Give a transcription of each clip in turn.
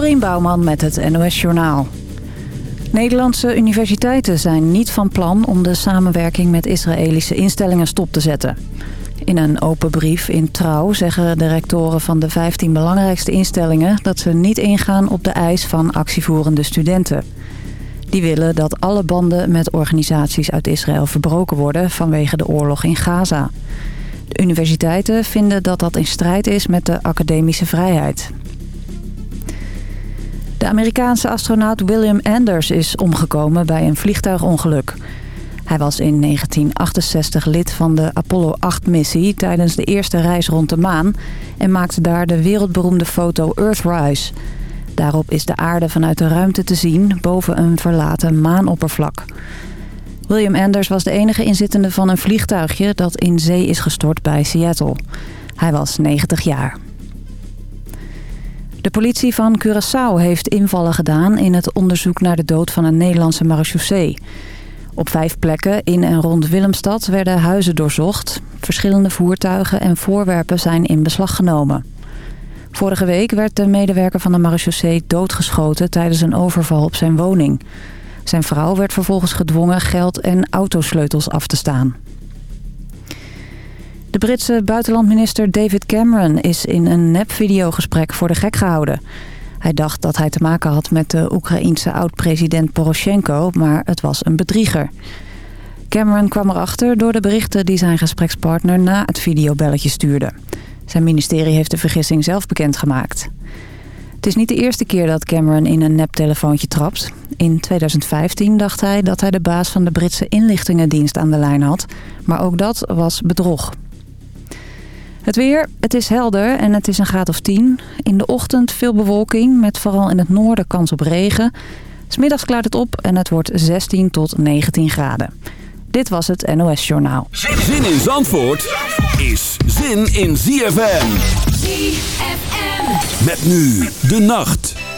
Dorien Bouwman met het NOS Journaal. Nederlandse universiteiten zijn niet van plan om de samenwerking met Israëlische instellingen stop te zetten. In een open brief in Trouw zeggen de rectoren van de 15 belangrijkste instellingen... dat ze niet ingaan op de eis van actievoerende studenten. Die willen dat alle banden met organisaties uit Israël verbroken worden vanwege de oorlog in Gaza. De universiteiten vinden dat dat in strijd is met de academische vrijheid. De Amerikaanse astronaut William Anders is omgekomen bij een vliegtuigongeluk. Hij was in 1968 lid van de Apollo 8-missie tijdens de eerste reis rond de maan... en maakte daar de wereldberoemde foto Earthrise. Daarop is de aarde vanuit de ruimte te zien boven een verlaten maanoppervlak. William Anders was de enige inzittende van een vliegtuigje dat in zee is gestort bij Seattle. Hij was 90 jaar. De politie van Curaçao heeft invallen gedaan in het onderzoek naar de dood van een Nederlandse marechaussee. Op vijf plekken in en rond Willemstad werden huizen doorzocht. Verschillende voertuigen en voorwerpen zijn in beslag genomen. Vorige week werd de medewerker van de marechaussee doodgeschoten tijdens een overval op zijn woning. Zijn vrouw werd vervolgens gedwongen geld en autosleutels af te staan. De Britse buitenlandminister David Cameron is in een nep-videogesprek voor de gek gehouden. Hij dacht dat hij te maken had met de Oekraïense oud-president Poroshenko, maar het was een bedrieger. Cameron kwam erachter door de berichten die zijn gesprekspartner na het videobelletje stuurde. Zijn ministerie heeft de vergissing zelf bekendgemaakt. Het is niet de eerste keer dat Cameron in een neptelefoontje trapt. In 2015 dacht hij dat hij de baas van de Britse inlichtingendienst aan de lijn had. Maar ook dat was bedrog. Het weer, het is helder en het is een graad of 10. In de ochtend veel bewolking met vooral in het noorden kans op regen. Smiddags klaart het op en het wordt 16 tot 19 graden. Dit was het NOS Journaal. Zin in Zandvoort is zin in ZFM. ZFM. Met nu de nacht.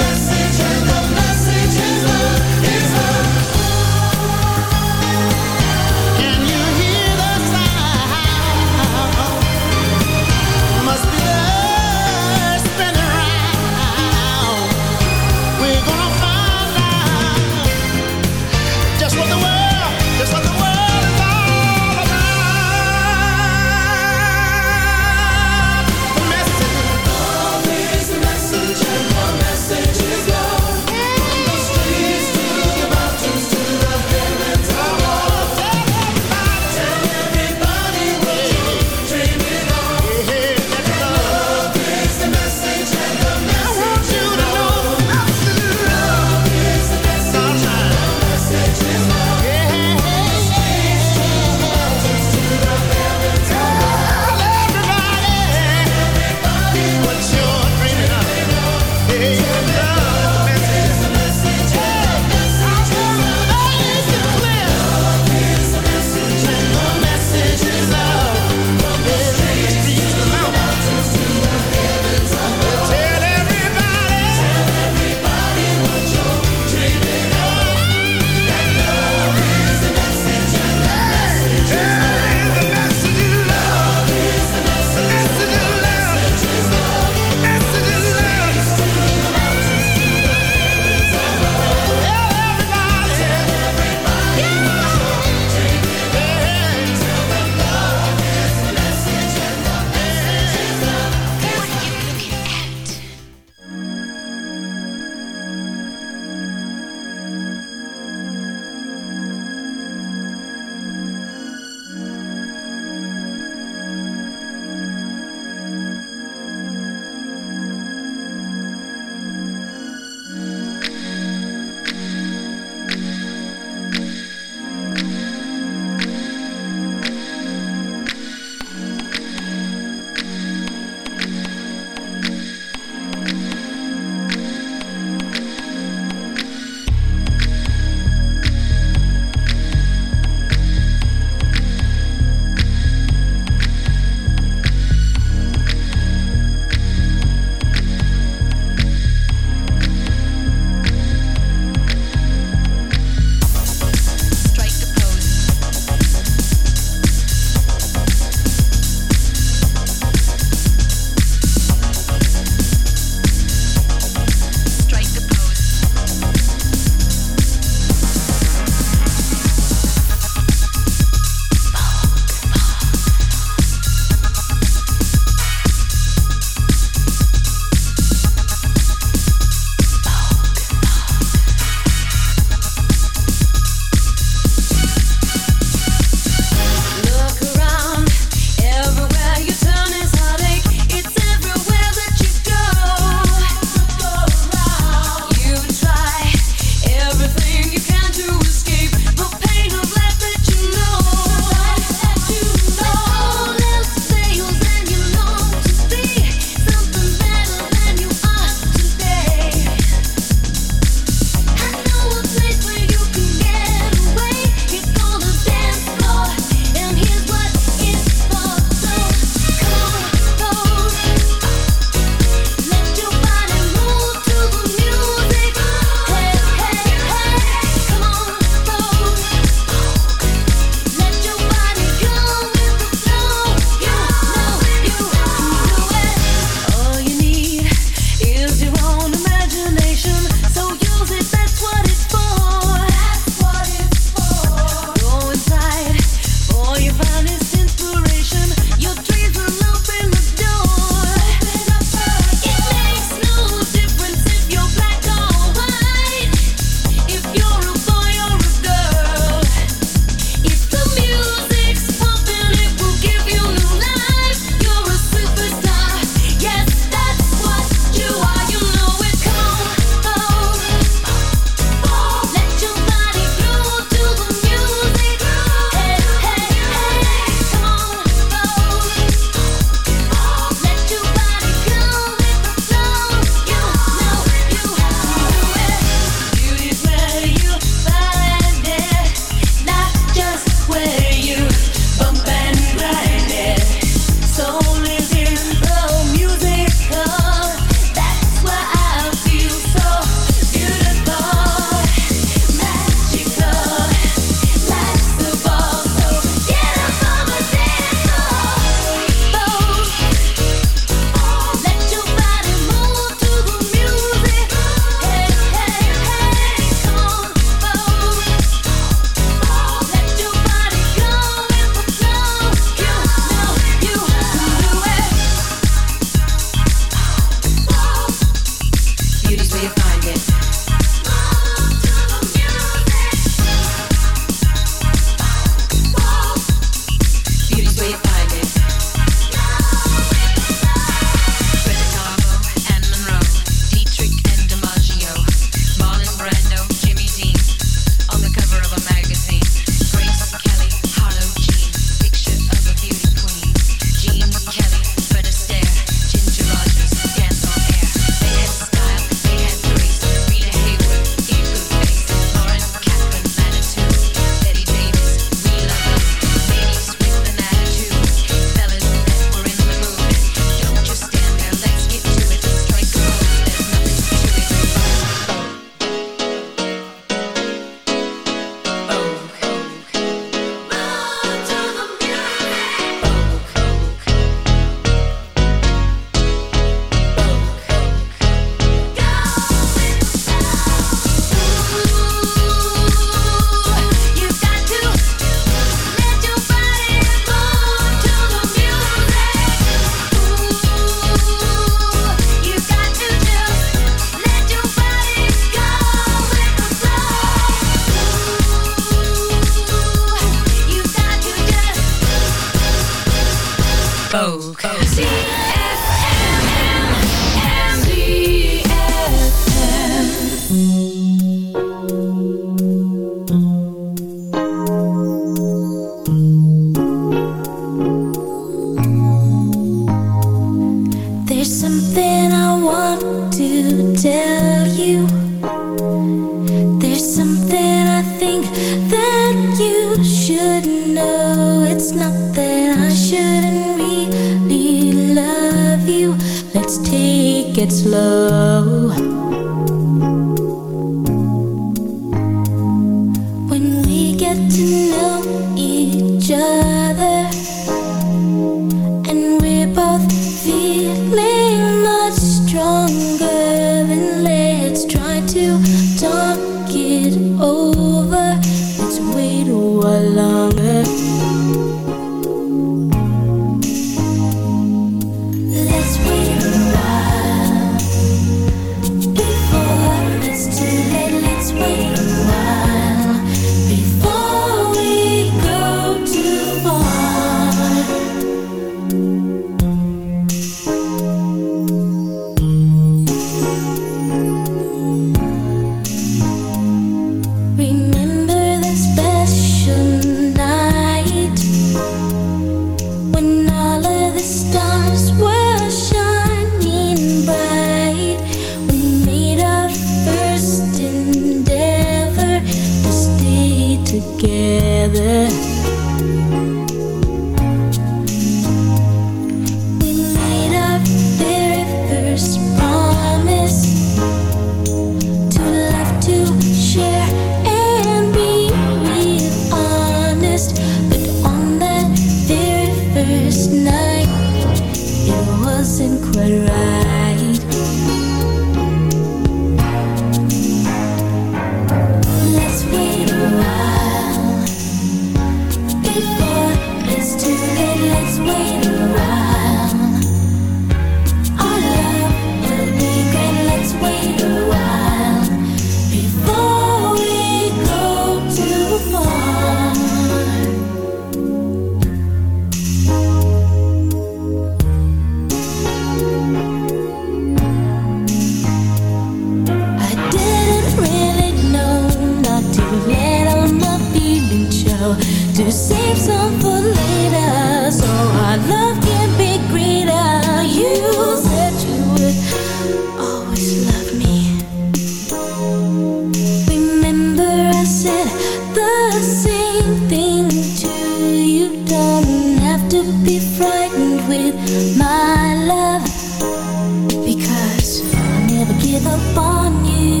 Because I'll never give up on you.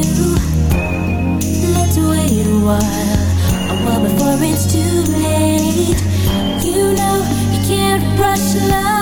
Let's wait a while A while before it's too late. You know you can't rush love.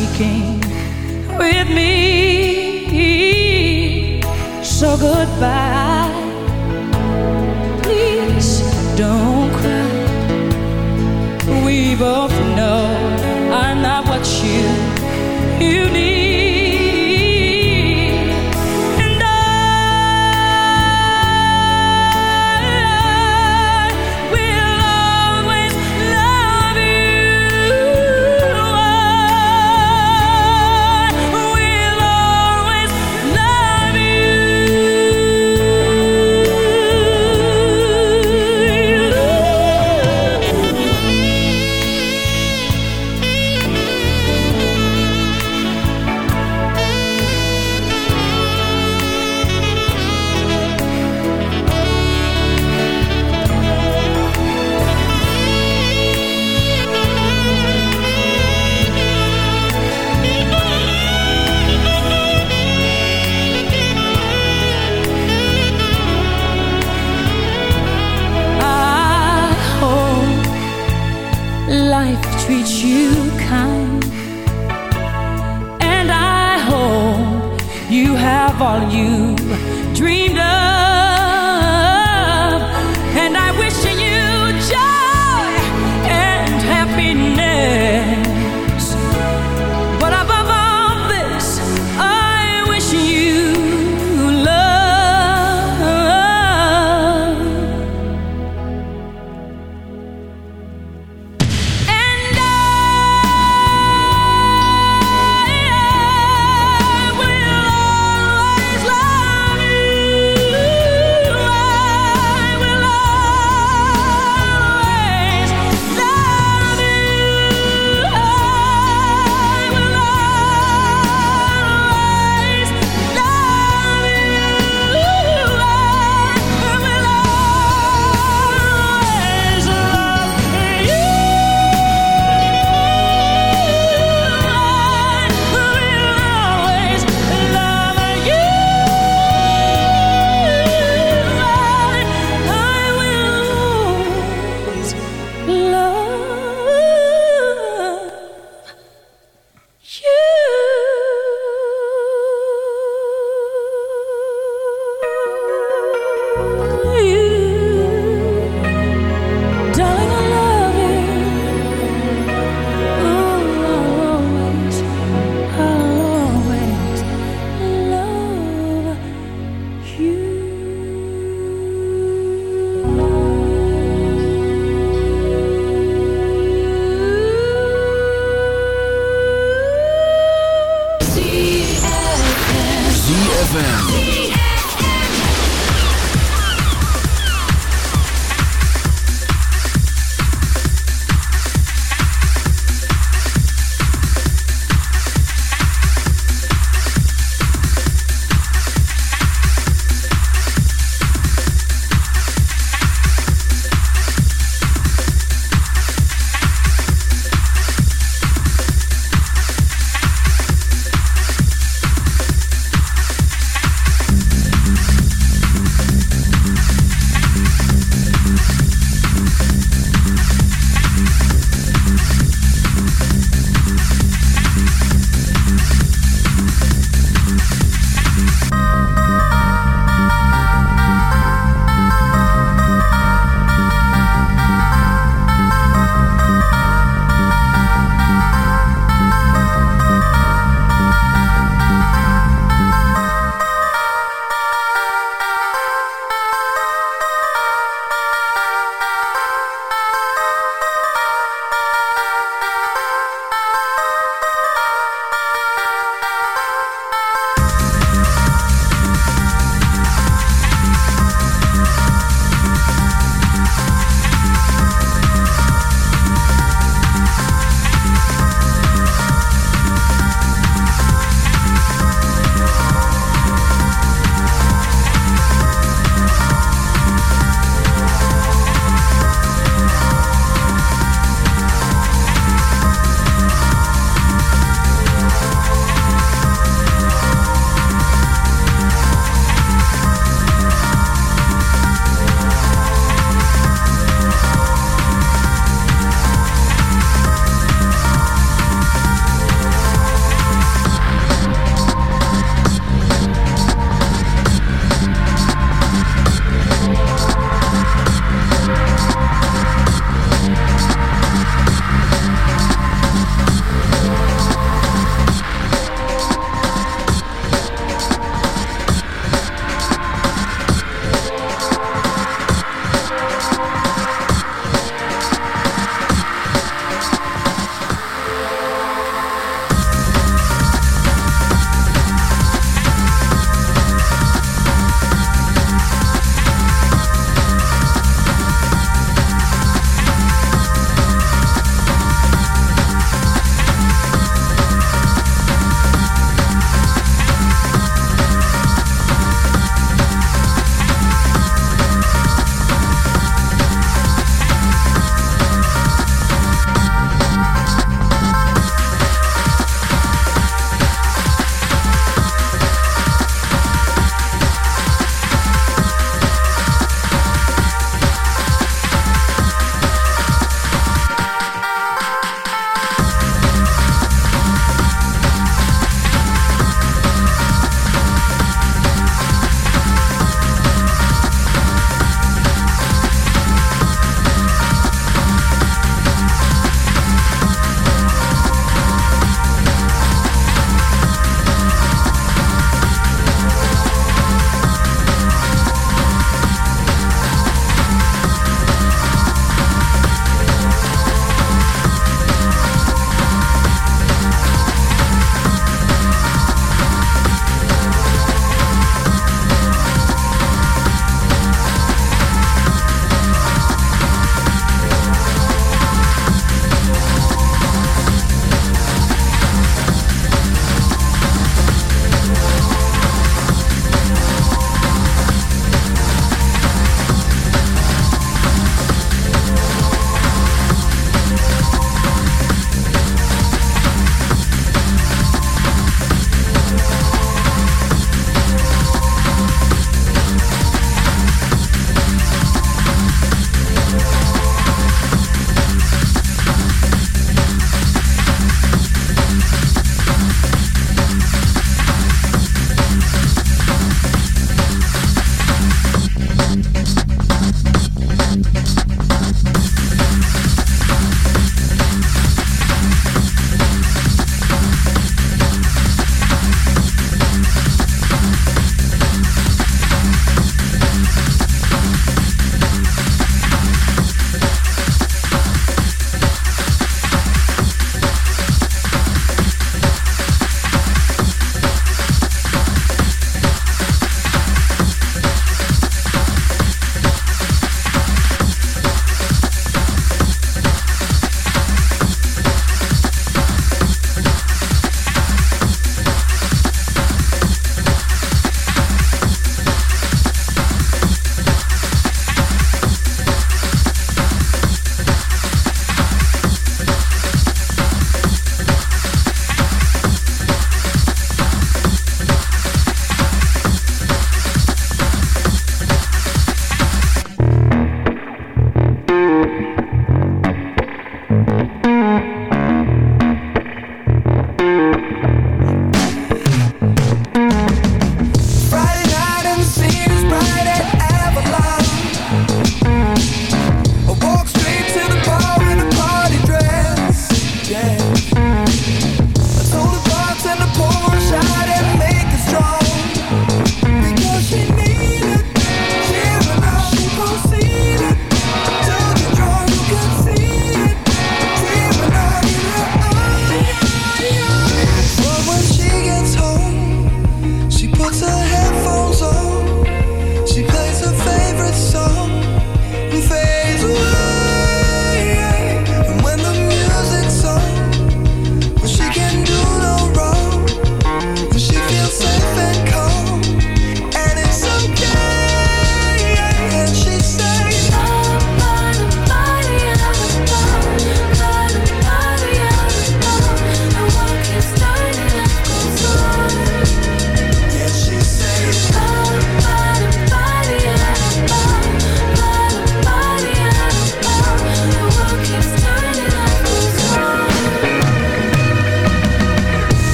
speaking with me. So goodbye. Please don't cry. We both.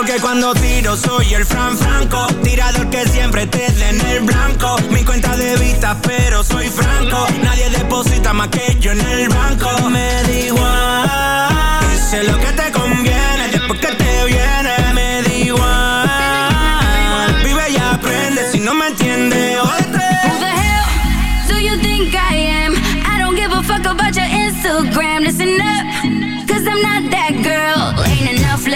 Porque cuando tiro soy el Fran Franco Tirador que siempre te en el blanco. Mi cuenta de vista pero soy franco. Nadie deposita más que yo en el banco. Me da igual Hice lo que te conviene Después que te viene Me da igual. Vive y aprende Si no me entiende Who the hell do you think I am? I don't give a fuck about your Instagram, listen up.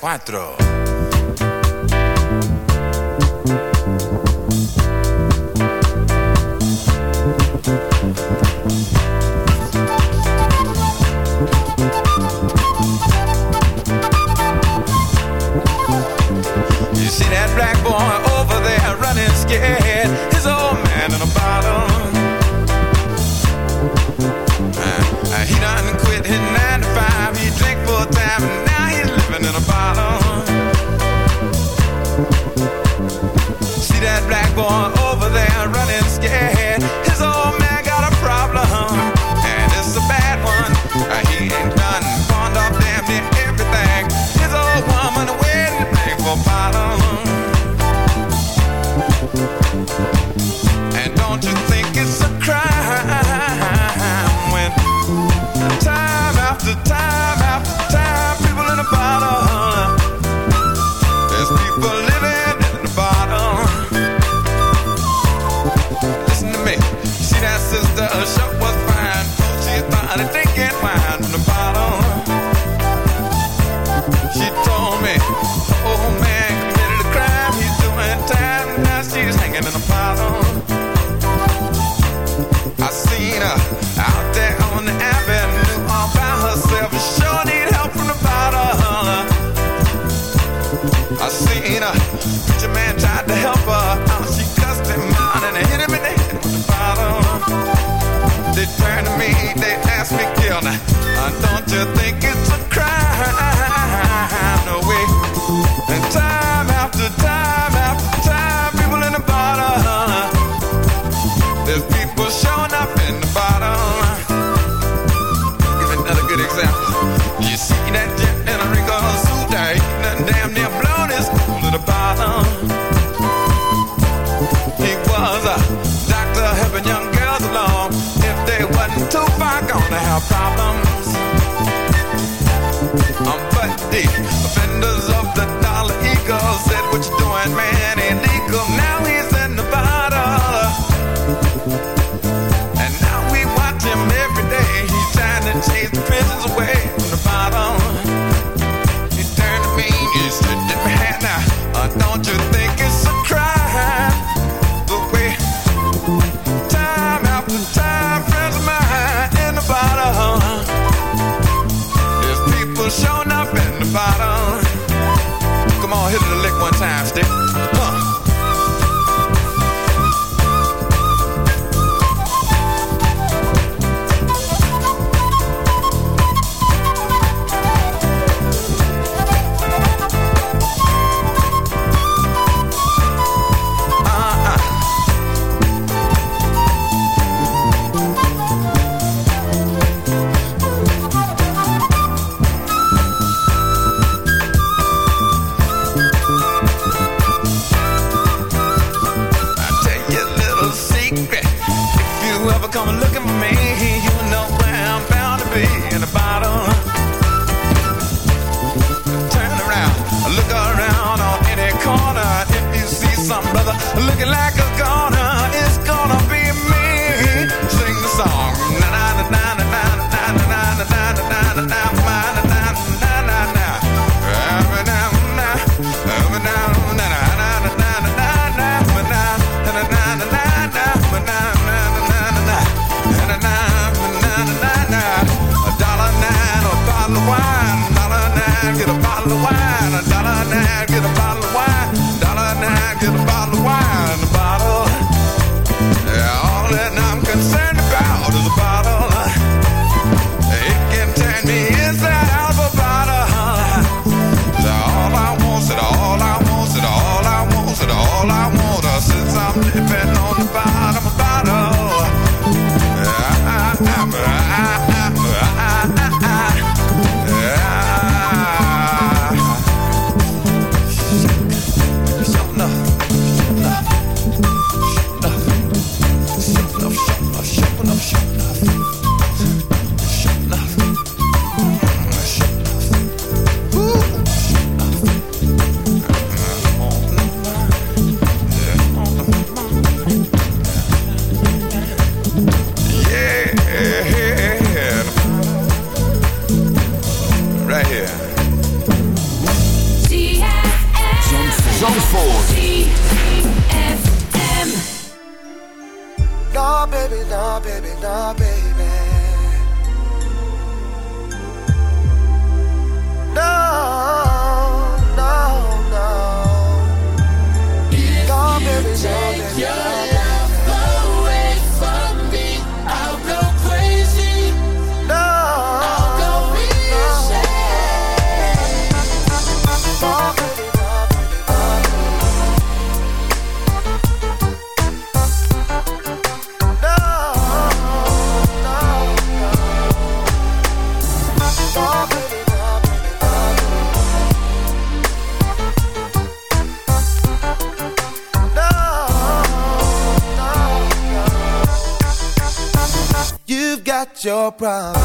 4. her. Preacher man tried to help her. Uh, she cussed him out and hit him in the head with the bottle. They turned to me, they asked me, killed her. Uh, don't you your problem.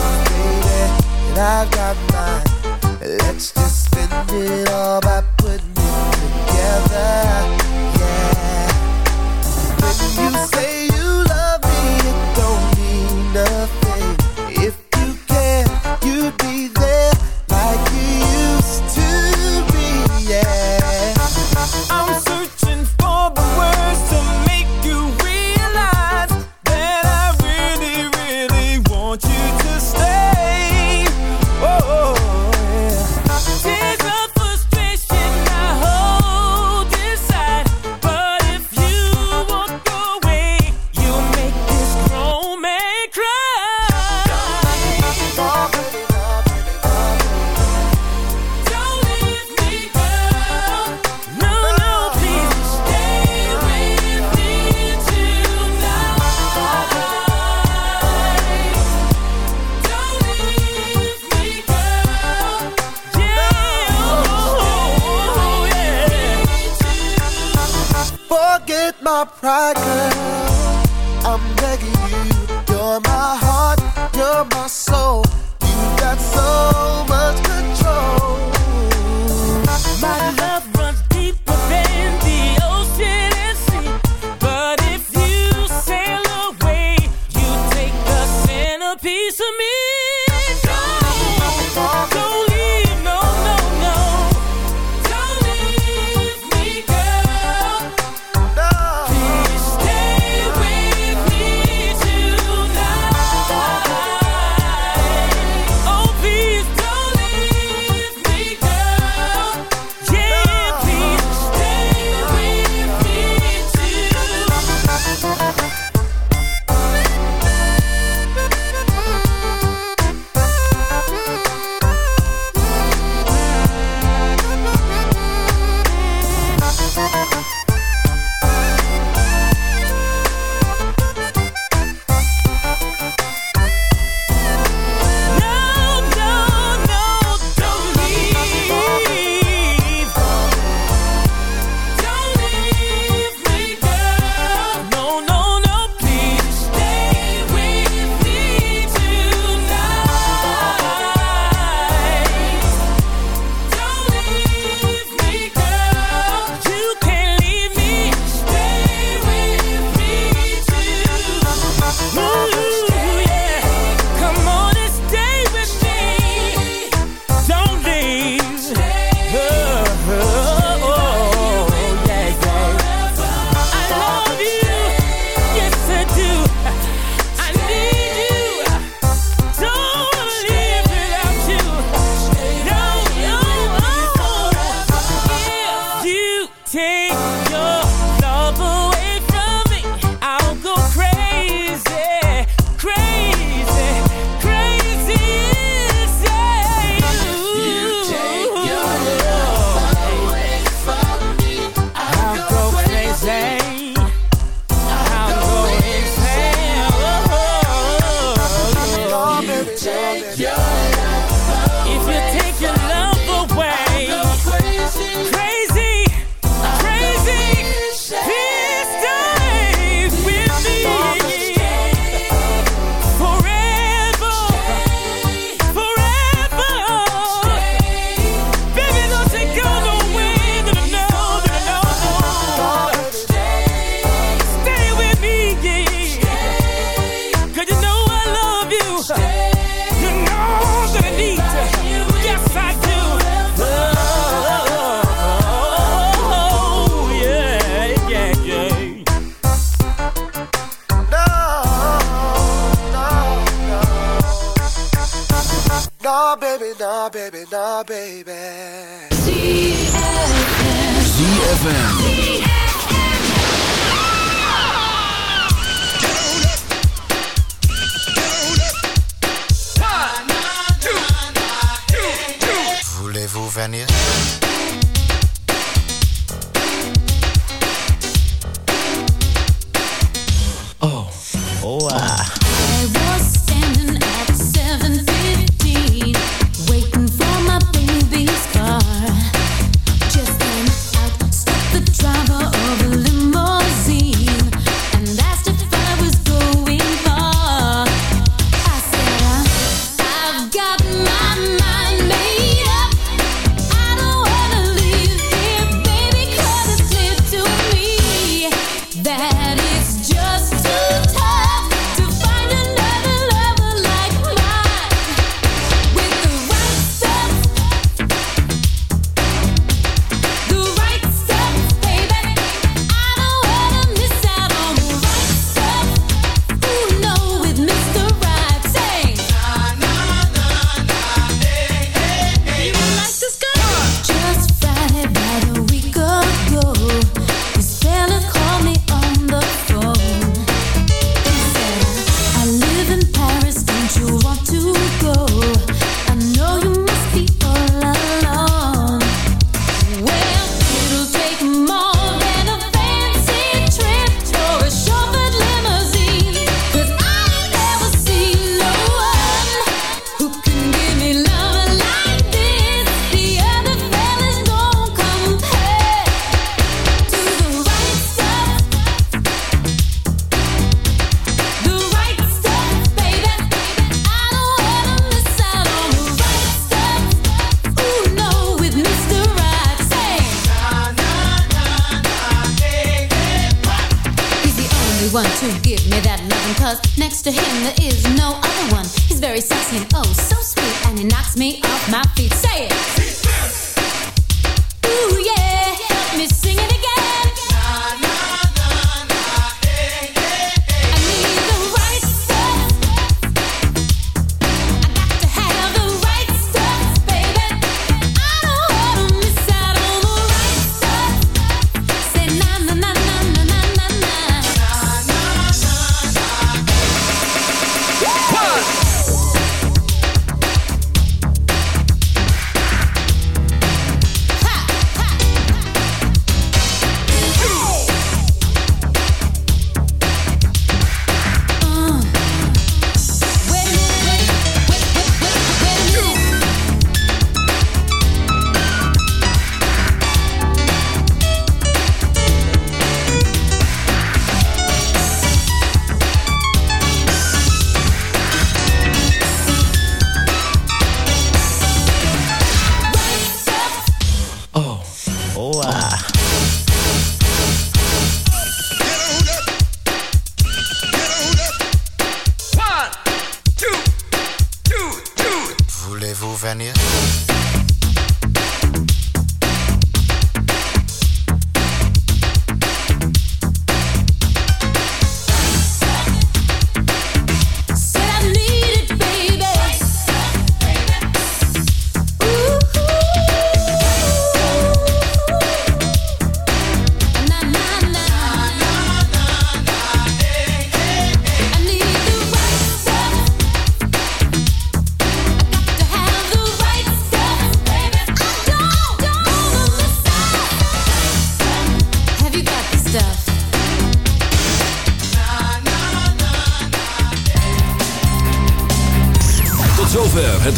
Baba take